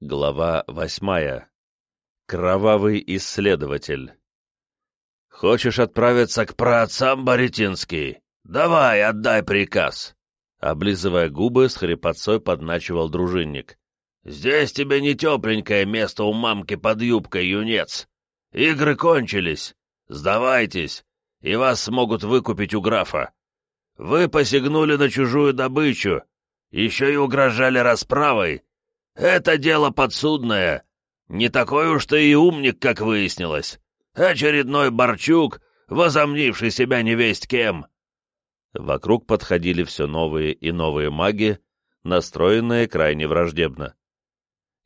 Глава восьмая. Кровавый исследователь. «Хочешь отправиться к праотцам, Боретинский? Давай, отдай приказ!» Облизывая губы, с хрипотцой подначивал дружинник. «Здесь тебе не тепленькое место у мамки под юбкой, юнец. Игры кончились. Сдавайтесь, и вас смогут выкупить у графа. Вы посягнули на чужую добычу, еще и угрожали расправой, это дело подсудное. Не такой уж ты и умник, как выяснилось. Очередной Борчук, возомнивший себя невесть кем. Вокруг подходили все новые и новые маги, настроенные крайне враждебно.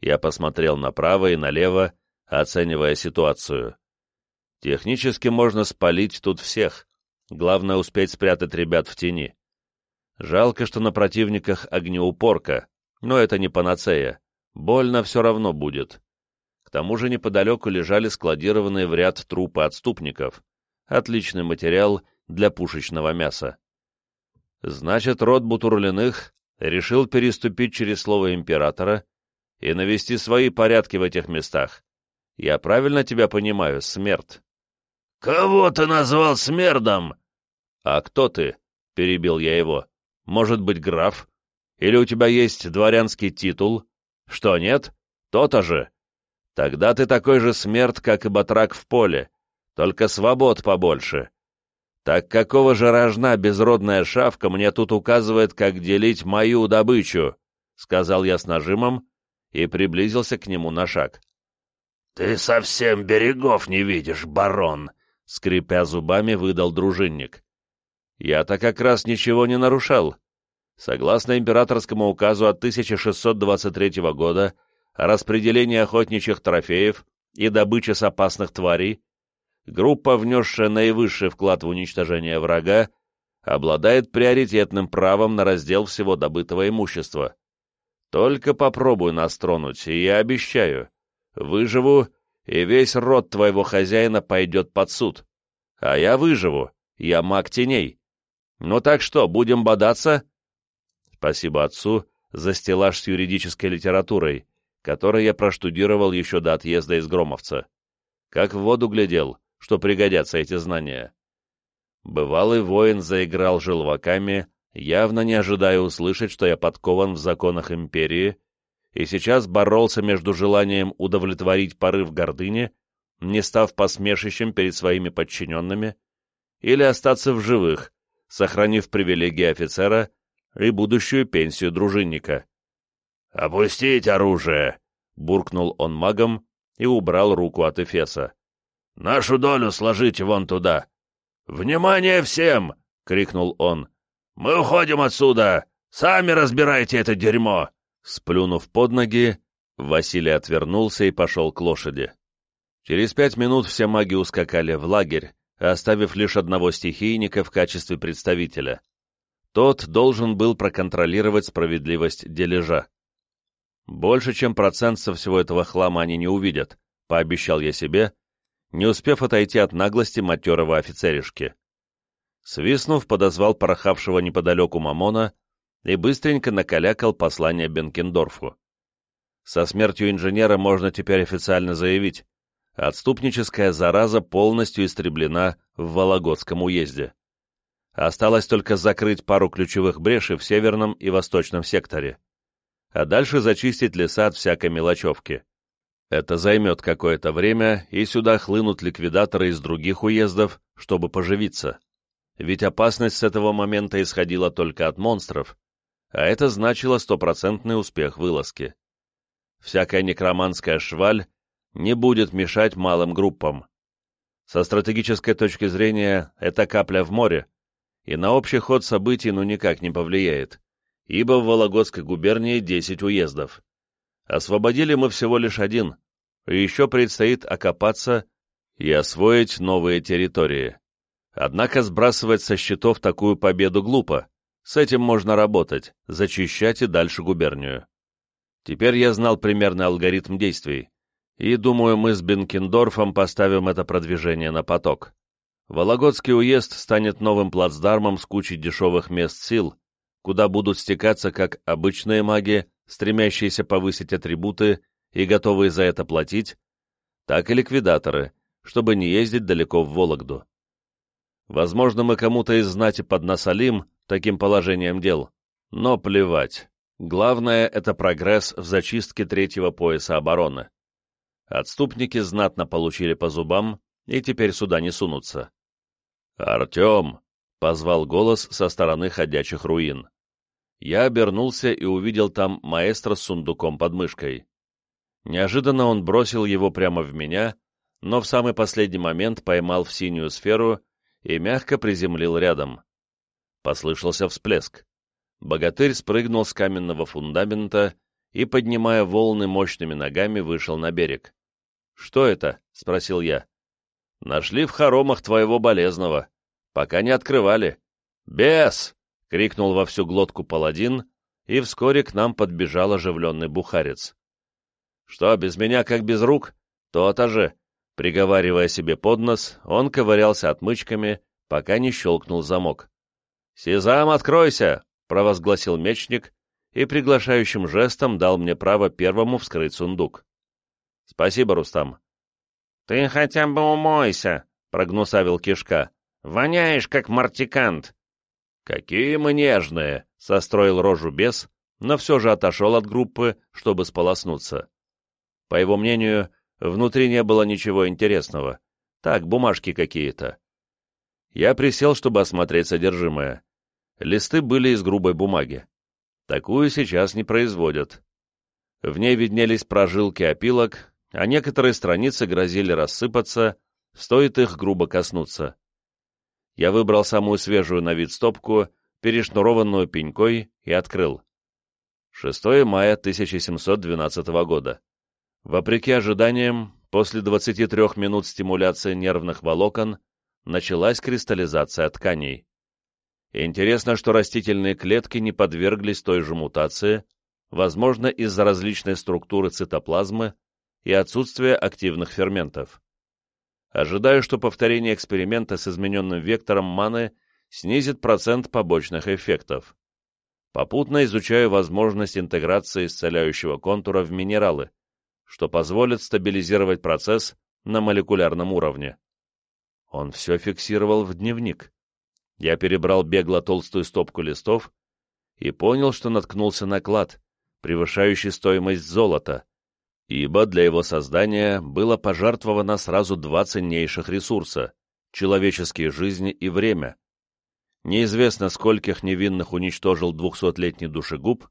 Я посмотрел направо и налево, оценивая ситуацию. Технически можно спалить тут всех. Главное успеть спрятать ребят в тени. Жалко, что на противниках огнеупорка, но это не панацея. Больно все равно будет. К тому же неподалеку лежали складированные в ряд трупы отступников. Отличный материал для пушечного мяса. Значит, род Бутурлиных решил переступить через слово императора и навести свои порядки в этих местах. Я правильно тебя понимаю, смерть? «Кого ты назвал смердом?» «А кто ты?» — перебил я его. «Может быть, граф? Или у тебя есть дворянский титул? Что, нет? То-то же. Тогда ты такой же смерть, как и батрак в поле, только свобод побольше. Так какого же рожна безродная шавка мне тут указывает, как делить мою добычу?» Сказал я с нажимом и приблизился к нему на шаг. «Ты совсем берегов не видишь, барон!» Скрипя зубами, выдал дружинник. «Я-то как раз ничего не нарушал. Согласно императорскому указу от 1623 года о распределении охотничьих трофеев и добыче с опасных тварей, группа, внесшая наивысший вклад в уничтожение врага, обладает приоритетным правом на раздел всего добытого имущества. Только попробуй нас тронуть, и я обещаю, выживу, и весь род твоего хозяина пойдет под суд. А я выживу, я маг теней. Ну так что, будем бодаться?» Спасибо отцу за стеллаж с юридической литературой, который я проштудировал еще до отъезда из Громовца. Как в воду глядел, что пригодятся эти знания. Бывалый воин заиграл желваками, явно не ожидая услышать, что я подкован в законах империи, и сейчас боролся между желанием удовлетворить порыв гордыни, не став посмешищем перед своими подчиненными, или остаться в живых, сохранив привилегии офицера и будущую пенсию дружинника. «Опустить оружие!» — буркнул он магом и убрал руку от Эфеса. «Нашу долю сложите вон туда!» «Внимание всем!» — крикнул он. «Мы уходим отсюда! Сами разбирайте это дерьмо!» Сплюнув под ноги, Василий отвернулся и пошел к лошади. Через пять минут все маги ускакали в лагерь, оставив лишь одного стихийника в качестве представителя. Тот должен был проконтролировать справедливость дележа. Больше, чем процент со всего этого хлама они не увидят, пообещал я себе, не успев отойти от наглости матерого офицеришки. Свистнув, подозвал порохавшего неподалеку Мамона и быстренько накалякал послание Бенкендорфу. Со смертью инженера можно теперь официально заявить, отступническая зараза полностью истреблена в Вологодском уезде. Осталось только закрыть пару ключевых брешей в северном и восточном секторе. А дальше зачистить леса от всякой мелочевки. Это займет какое-то время, и сюда хлынут ликвидаторы из других уездов, чтобы поживиться. Ведь опасность с этого момента исходила только от монстров, а это значило стопроцентный успех вылазки. Всякая некроманская шваль не будет мешать малым группам. Со стратегической точки зрения, это капля в море, и на общий ход событий ну никак не повлияет, ибо в Вологодской губернии 10 уездов. Освободили мы всего лишь один, и еще предстоит окопаться и освоить новые территории. Однако сбрасывать со счетов такую победу глупо, с этим можно работать, зачищать и дальше губернию. Теперь я знал примерный алгоритм действий, и думаю, мы с Бенкендорфом поставим это продвижение на поток. Вологодский уезд станет новым плацдармом с кучей дешевых мест сил, куда будут стекаться как обычные маги, стремящиеся повысить атрибуты и готовые за это платить, так и ликвидаторы, чтобы не ездить далеко в Вологду. Возможно, мы кому-то из знати поднасолим таким положением дел, но плевать. Главное — это прогресс в зачистке третьего пояса обороны. Отступники знатно получили по зубам и теперь сюда не сунутся. «Артем!» — позвал голос со стороны ходячих руин. Я обернулся и увидел там маэстро с сундуком под мышкой. Неожиданно он бросил его прямо в меня, но в самый последний момент поймал в синюю сферу и мягко приземлил рядом. Послышался всплеск. Богатырь спрыгнул с каменного фундамента и, поднимая волны мощными ногами, вышел на берег. «Что это?» — спросил я. «Нашли в хоромах твоего болезного. Пока не открывали». «Бес!» — крикнул во всю глотку паладин, и вскоре к нам подбежал оживленный бухарец. «Что, без меня как без рук? То-то же!» Приговаривая себе под нос, он ковырялся отмычками, пока не щелкнул замок. «Сезам, откройся!» — провозгласил мечник и приглашающим жестом дал мне право первому вскрыть сундук. «Спасибо, Рустам». «Ты хотя бы умойся», — прогнусавил кишка. «Воняешь, как мартикант». «Какие мы нежные!» — состроил рожу бес, но все же отошел от группы, чтобы сполоснуться. По его мнению, внутри не было ничего интересного. Так, бумажки какие-то. Я присел, чтобы осмотреть содержимое. Листы были из грубой бумаги. Такую сейчас не производят. В ней виднелись прожилки опилок, а некоторые страницы грозили рассыпаться, стоит их грубо коснуться. Я выбрал самую свежую на вид стопку, перешнурованную пенькой, и открыл. 6 мая 1712 года. Вопреки ожиданиям, после 23 минут стимуляции нервных волокон началась кристаллизация тканей. Интересно, что растительные клетки не подверглись той же мутации, возможно, из-за различной структуры цитоплазмы и отсутствия активных ферментов. Ожидаю, что повторение эксперимента с измененным вектором маны снизит процент побочных эффектов. Попутно изучаю возможность интеграции исцеляющего контура в минералы, что позволит стабилизировать процесс на молекулярном уровне. Он все фиксировал в дневник. Я перебрал бегло толстую стопку листов и понял, что наткнулся на клад, превышающий стоимость золота, ибо для его создания было пожертвовано сразу два ценнейших ресурса — человеческие жизни и время. Неизвестно, скольких невинных уничтожил двухсотлетний душегуб,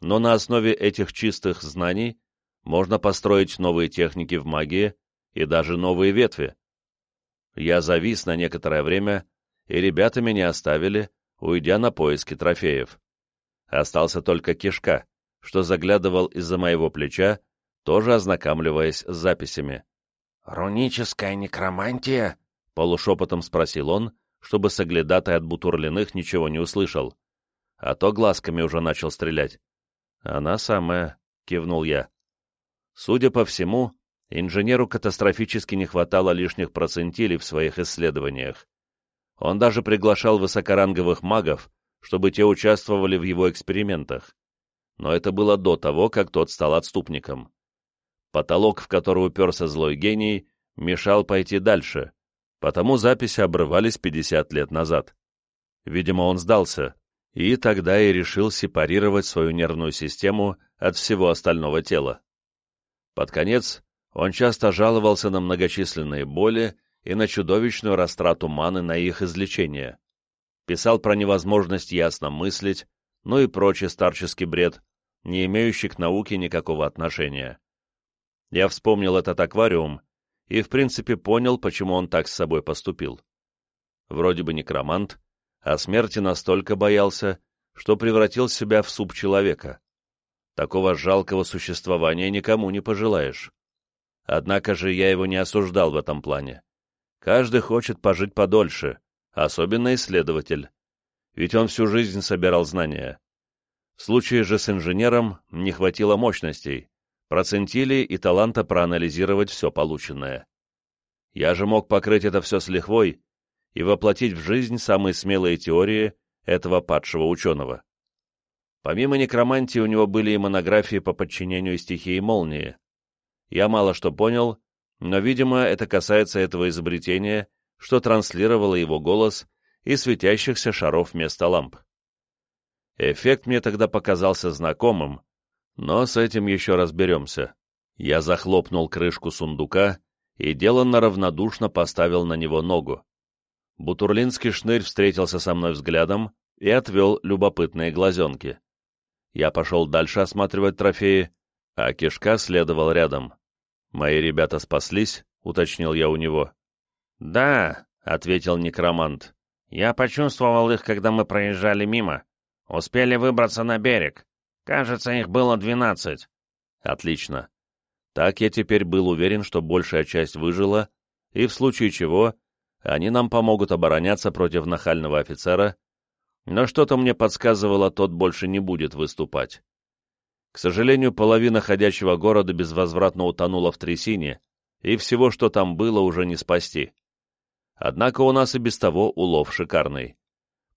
но на основе этих чистых знаний можно построить новые техники в магии и даже новые ветви. Я завис на некоторое время, и ребята меня оставили, уйдя на поиски трофеев. Остался только кишка, что заглядывал из-за моего плеча, тоже ознакомливаясь с записями. «Руническая некромантия?» — полушепотом спросил он, чтобы соглядатай от Бутурлиных ничего не услышал. А то глазками уже начал стрелять. «Она самая», — кивнул я. Судя по всему, инженеру катастрофически не хватало лишних процентилей в своих исследованиях. Он даже приглашал высокоранговых магов, чтобы те участвовали в его экспериментах. Но это было до того, как тот стал отступником. Потолок, в который уперся злой гений, мешал пойти дальше, потому записи обрывались 50 лет назад. Видимо, он сдался, и тогда и решил сепарировать свою нервную систему от всего остального тела. Под конец он часто жаловался на многочисленные боли и на чудовищную растрату маны на их излечение. Писал про невозможность ясно мыслить, ну и прочий старческий бред, не имеющий к науке никакого отношения. Я вспомнил этот аквариум и, в принципе, понял, почему он так с собой поступил. Вроде бы некромант, а смерти настолько боялся, что превратил себя в суп человека. Такого жалкого существования никому не пожелаешь. Однако же я его не осуждал в этом плане. Каждый хочет пожить подольше, особенно исследователь. Ведь он всю жизнь собирал знания. В случае же с инженером не хватило мощностей, процентилей и таланта проанализировать все полученное. Я же мог покрыть это все с лихвой и воплотить в жизнь самые смелые теории этого падшего ученого. Помимо некромантии у него были и монографии по подчинению стихии молнии, Я мало что понял, но, видимо, это касается этого изобретения, что транслировало его голос и светящихся шаров вместо ламп. Эффект мне тогда показался знакомым, но с этим еще разберемся. Я захлопнул крышку сундука и деланно равнодушно поставил на него ногу. Бутурлинский шнырь встретился со мной взглядом и отвел любопытные глазенки. Я пошел дальше осматривать трофеи, а кишка следовал рядом. «Мои ребята спаслись?» — уточнил я у него. «Да», — ответил некромант. «Я почувствовал их, когда мы проезжали мимо. Успели выбраться на берег. Кажется, их было двенадцать». «Отлично. Так я теперь был уверен, что большая часть выжила, и в случае чего они нам помогут обороняться против нахального офицера, но что-то мне подсказывало, тот больше не будет выступать. К сожалению, половина ходячего города безвозвратно утонула в трясине, и всего, что там было, уже не спасти. Однако у нас и без того улов шикарный.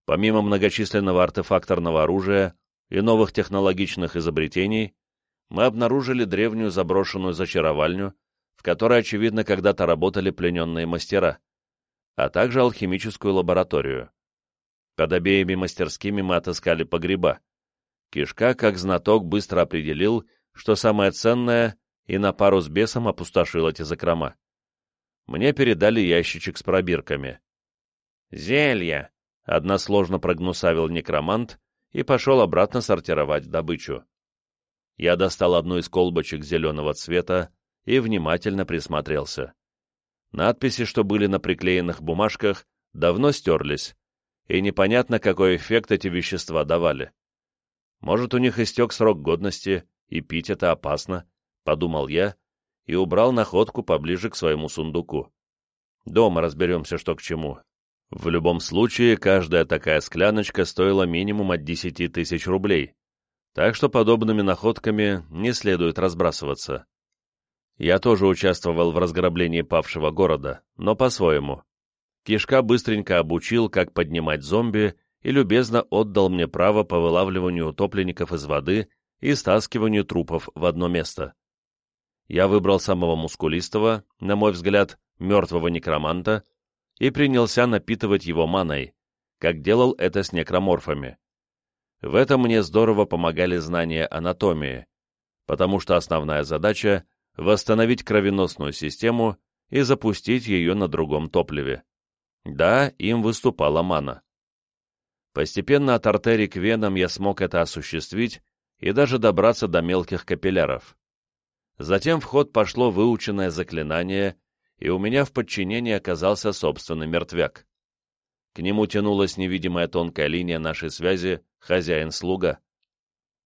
Помимо многочисленного артефакторного оружия и новых технологичных изобретений, мы обнаружили древнюю заброшенную зачаровальню, в которой, очевидно, когда-то работали плененные мастера, а также алхимическую лабораторию. Под обеими мастерскими мы отыскали погреба. Кишка, как знаток, быстро определил, что самое ценное, и на пару с бесом опустошил эти закрома. Мне передали ящичек с пробирками. «Зелья!» — односложно прогнусавил некромант и пошел обратно сортировать добычу. Я достал одну из колбочек зеленого цвета и внимательно присмотрелся. Надписи, что были на приклеенных бумажках, давно стерлись, и непонятно, какой эффект эти вещества давали. Может, у них истек срок годности, и пить это опасно, — подумал я, и убрал находку поближе к своему сундуку. Дома разберемся, что к чему. В любом случае, каждая такая скляночка стоила минимум от десяти тысяч рублей, так что подобными находками не следует разбрасываться. Я тоже участвовал в разграблении павшего города, но по-своему. Кишка быстренько обучил, как поднимать зомби, и любезно отдал мне право по вылавливанию утопленников из воды и стаскиванию трупов в одно место. Я выбрал самого мускулистого, на мой взгляд, мертвого некроманта, и принялся напитывать его маной, как делал это с некроморфами. В этом мне здорово помогали знания анатомии, потому что основная задача — восстановить кровеносную систему и запустить ее на другом топливе. Да, им выступала мана. Постепенно от артерий к венам я смог это осуществить и даже добраться до мелких капилляров. Затем в ход пошло выученное заклинание, и у меня в подчинении оказался собственный мертвяк. К нему тянулась невидимая тонкая линия нашей связи хозяин-слуга.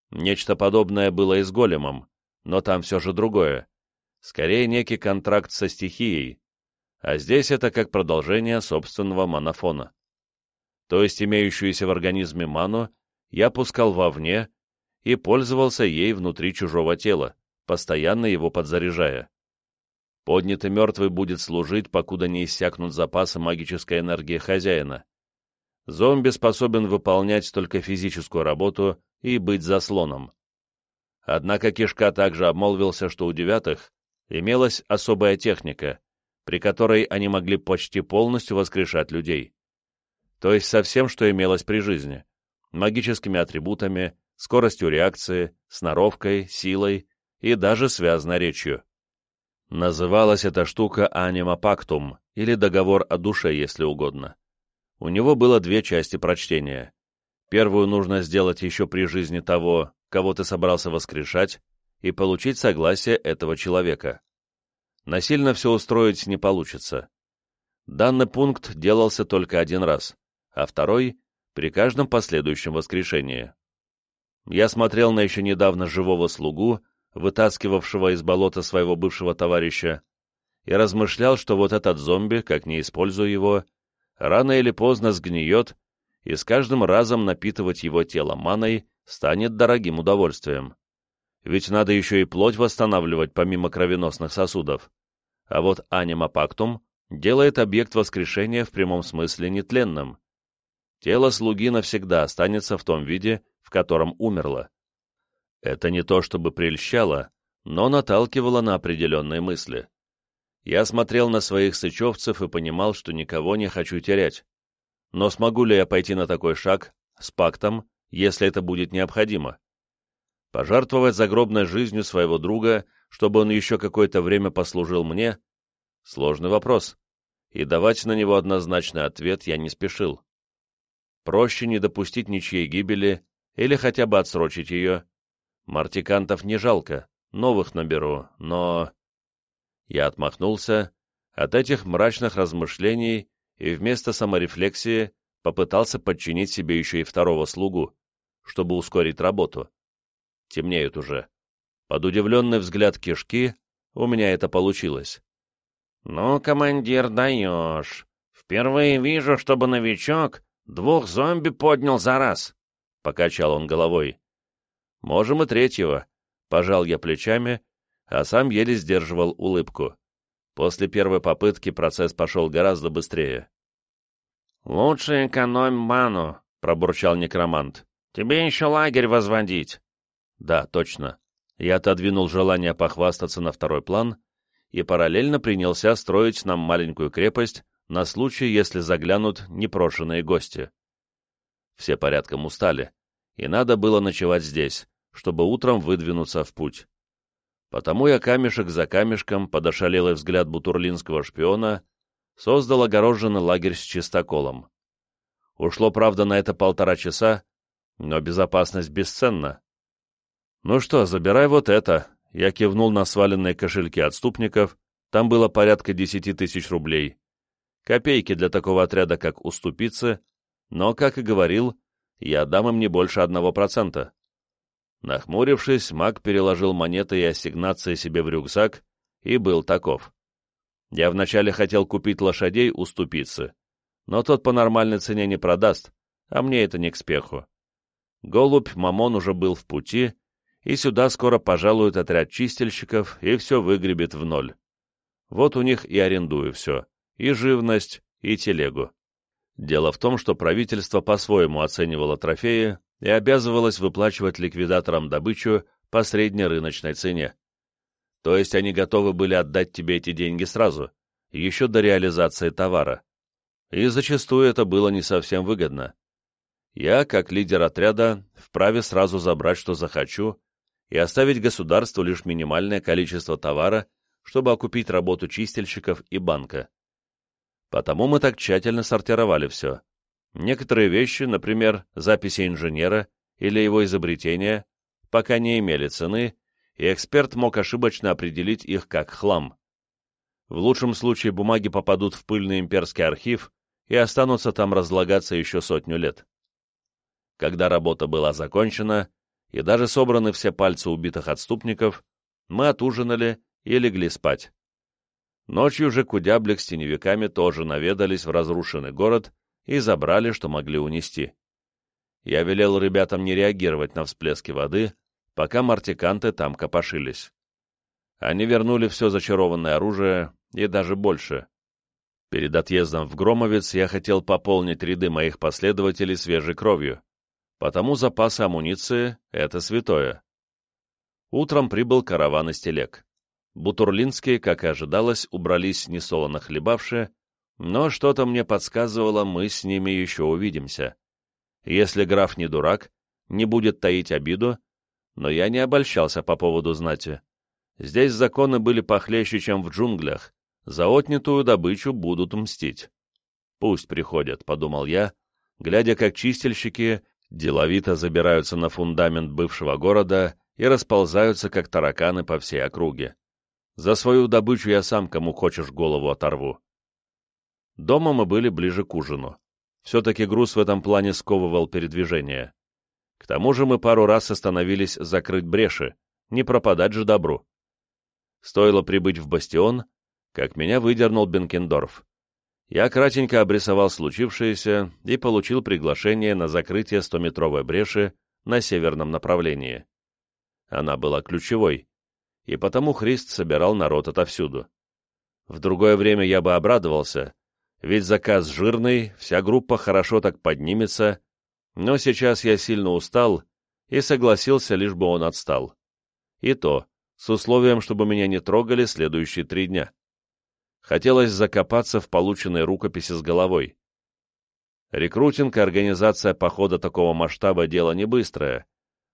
Нечто подобное было и с големом, но там все же другое. Скорее, некий контракт со стихией, а здесь это как продолжение собственного манофона. То есть имеющуюся в организме ману я пускал вовне и пользовался ей внутри чужого тела, постоянно его подзаряжая. Поднятый мертвый будет служить, покуда не иссякнут запасы магической энергии хозяина. Зомби способен выполнять только физическую работу и быть заслоном. Однако Кишка также обмолвился, что у девятых имелась особая техника, при которой они могли почти полностью воскрешать людей. То есть со всем, что имелось при жизни. Магическими атрибутами, скоростью реакции, сноровкой, силой и даже связанной речью. Называлась эта штука «Анима Пактум» или «Договор о душе», если угодно. У него было две части прочтения. Первую нужно сделать еще при жизни того, кого ты собрался воскрешать, и получить согласие этого человека насильно все устроить не получится. Данный пункт делался только один раз, а второй — при каждом последующем воскрешении. Я смотрел на еще недавно живого слугу, вытаскивавшего из болота своего бывшего товарища, и размышлял, что вот этот зомби, как не использую его, рано или поздно сгниет, и с каждым разом напитывать его тело маной станет дорогим удовольствием. Ведь надо еще и плоть восстанавливать помимо кровеносных сосудов а вот анима пактум делает объект воскрешения в прямом смысле нетленным. Тело слуги навсегда останется в том виде, в котором умерло. Это не то чтобы прельщало, но наталкивала на определенные мысли. Я смотрел на своих сычевцев и понимал, что никого не хочу терять. Но смогу ли я пойти на такой шаг с пактом, если это будет необходимо? Пожертвовать загробной жизнью своего друга, чтобы он еще какое-то время послужил мне? Сложный вопрос, и давать на него однозначный ответ я не спешил. Проще не допустить ничьей гибели или хотя бы отсрочить ее. Мартикантов не жалко, новых наберу, но... Я отмахнулся от этих мрачных размышлений и вместо саморефлексии попытался подчинить себе еще и второго слугу, чтобы ускорить работу. Темнеют уже. Под удивленный взгляд кишки у меня это получилось. «Ну, командир, даешь. Впервые вижу, чтобы новичок двух зомби поднял за раз», — покачал он головой. «Можем и третьего», — пожал я плечами, а сам еле сдерживал улыбку. После первой попытки процесс пошел гораздо быстрее. «Лучше экономь ману», — пробурчал некромант. «Тебе еще лагерь возводить». «Да, точно». Я отодвинул желание похвастаться на второй план и параллельно принялся строить нам маленькую крепость на случай, если заглянут непрошенные гости. Все порядком устали, и надо было ночевать здесь, чтобы утром выдвинуться в путь. Потому я камешек за камешком, под ошалелый взгляд бутурлинского шпиона, создал огороженный лагерь с чистоколом. Ушло, правда, на это полтора часа, но безопасность бесценна. «Ну что, забирай вот это», — я кивнул на сваленные кошельки отступников, там было порядка десяти тысяч рублей. Копейки для такого отряда, как уступицы, но, как и говорил, я дам им не больше одного процента. Нахмурившись, маг переложил монеты и ассигнации себе в рюкзак и был таков. Я вначале хотел купить лошадей у ступицы, но тот по нормальной цене не продаст, а мне это не к спеху. Голубь Мамон уже был в пути, и сюда скоро пожалует отряд чистильщиков и все выгребет в ноль. Вот у них и арендую все, и живность, и телегу. Дело в том, что правительство по-своему оценивало трофеи и обязывалось выплачивать ликвидаторам добычу по средней рыночной цене. То есть они готовы были отдать тебе эти деньги сразу, еще до реализации товара. И зачастую это было не совсем выгодно. Я, как лидер отряда, вправе сразу забрать, что захочу, и оставить государству лишь минимальное количество товара, чтобы окупить работу чистильщиков и банка. Потому мы так тщательно сортировали все. Некоторые вещи, например, записи инженера или его изобретения, пока не имели цены, и эксперт мог ошибочно определить их как хлам. В лучшем случае бумаги попадут в пыльный имперский архив и останутся там разлагаться еще сотню лет. Когда работа была закончена, и даже собраны все пальцы убитых отступников, мы отужинали и легли спать. Ночью же Кудяблик с теневиками тоже наведались в разрушенный город и забрали, что могли унести. Я велел ребятам не реагировать на всплески воды, пока мартиканты там копошились. Они вернули все зачарованное оружие и даже больше. Перед отъездом в Громовец я хотел пополнить ряды моих последователей свежей кровью, потому запасы амуниции — это святое. Утром прибыл караван из телег. Бутурлинские, как и ожидалось, убрались несолоно хлебавшие, но что-то мне подсказывало, мы с ними еще увидимся. Если граф не дурак, не будет таить обиду, но я не обольщался по поводу знати. Здесь законы были похлеще, чем в джунглях. За отнятую добычу будут мстить. «Пусть приходят», — подумал я, глядя, как чистильщики деловито забираются на фундамент бывшего города и расползаются, как тараканы по всей округе. За свою добычу я сам, кому хочешь, голову оторву. Дома мы были ближе к ужину. Все-таки груз в этом плане сковывал передвижение. К тому же мы пару раз остановились закрыть бреши, не пропадать же добру. Стоило прибыть в бастион, как меня выдернул Бенкендорф. Я кратенько обрисовал случившееся и получил приглашение на закрытие стометровой бреши на северном направлении. Она была ключевой, и потому Христ собирал народ отовсюду. В другое время я бы обрадовался, ведь заказ жирный, вся группа хорошо так поднимется, но сейчас я сильно устал и согласился, лишь бы он отстал. И то, с условием, чтобы меня не трогали следующие три дня. Хотелось закопаться в полученной рукописи с головой. Рекрутинг и организация похода такого масштаба – дело не быстрое,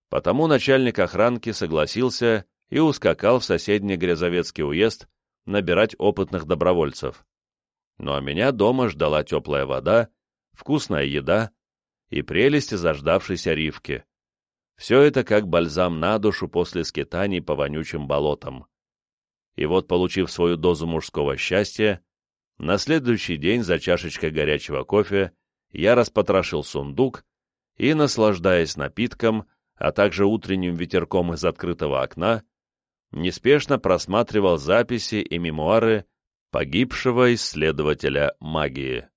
потому начальник охранки согласился и ускакал в соседний Грязовецкий уезд набирать опытных добровольцев. Ну а меня дома ждала теплая вода, вкусная еда и прелести заждавшейся ривки. Все это как бальзам на душу после скитаний по вонючим болотам. И вот, получив свою дозу мужского счастья, на следующий день за чашечкой горячего кофе я распотрошил сундук и, наслаждаясь напитком, а также утренним ветерком из открытого окна, неспешно просматривал записи и мемуары погибшего исследователя магии.